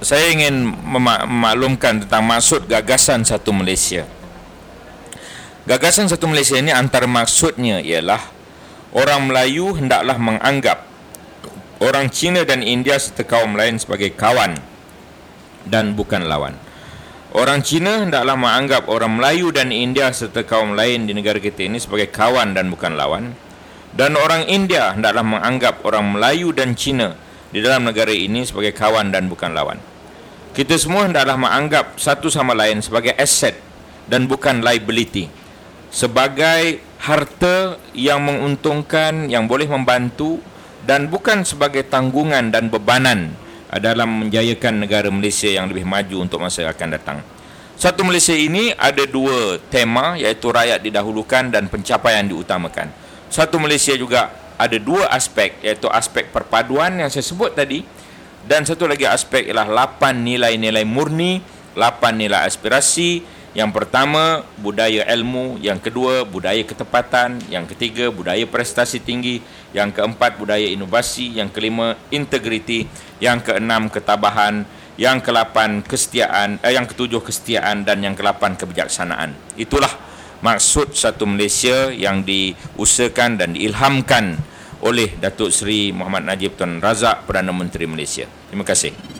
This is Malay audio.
saya ingin memaklumkan tentang maksud gagasan satu Malaysia. Gagasan satu Malaysia ini antara maksudnya ialah orang Melayu hendaklah menganggap orang Cina dan India serta kaum lain sebagai kawan dan bukan lawan. Orang Cina hendaklah menganggap orang Melayu dan India serta kaum lain di negara kita ini sebagai kawan dan bukan lawan. Dan orang India hendaklah menganggap orang Melayu dan Cina di dalam negara ini sebagai kawan dan bukan lawan. Kita semua hendaklah menganggap satu sama lain sebagai aset dan bukan liability. Sebagai harta yang menguntungkan, yang boleh membantu dan bukan sebagai tanggungan dan bebanan dalam menjayakan negara Malaysia yang lebih maju untuk masa akan datang. Satu Malaysia ini ada dua tema iaitu rakyat didahulukan dan pencapaian diutamakan. Satu Malaysia juga ada dua aspek iaitu aspek perpaduan yang saya sebut tadi dan satu lagi aspek ialah lapan nilai-nilai murni, lapan nilai aspirasi. Yang pertama, budaya ilmu. Yang kedua, budaya ketepatan. Yang ketiga, budaya prestasi tinggi. Yang keempat, budaya inovasi. Yang kelima, integriti. Yang keenam, ketabahan. Yang kelapan, kesetiaan. Eh, yang ketujuh, kesetiaan. Dan yang kelapan, kebijaksanaan. Itulah maksud satu Malaysia yang diusahakan dan diilhamkan oleh Datuk Seri Muhammad Najib Tun Razak, Perdana Menteri Malaysia. Terima kasih.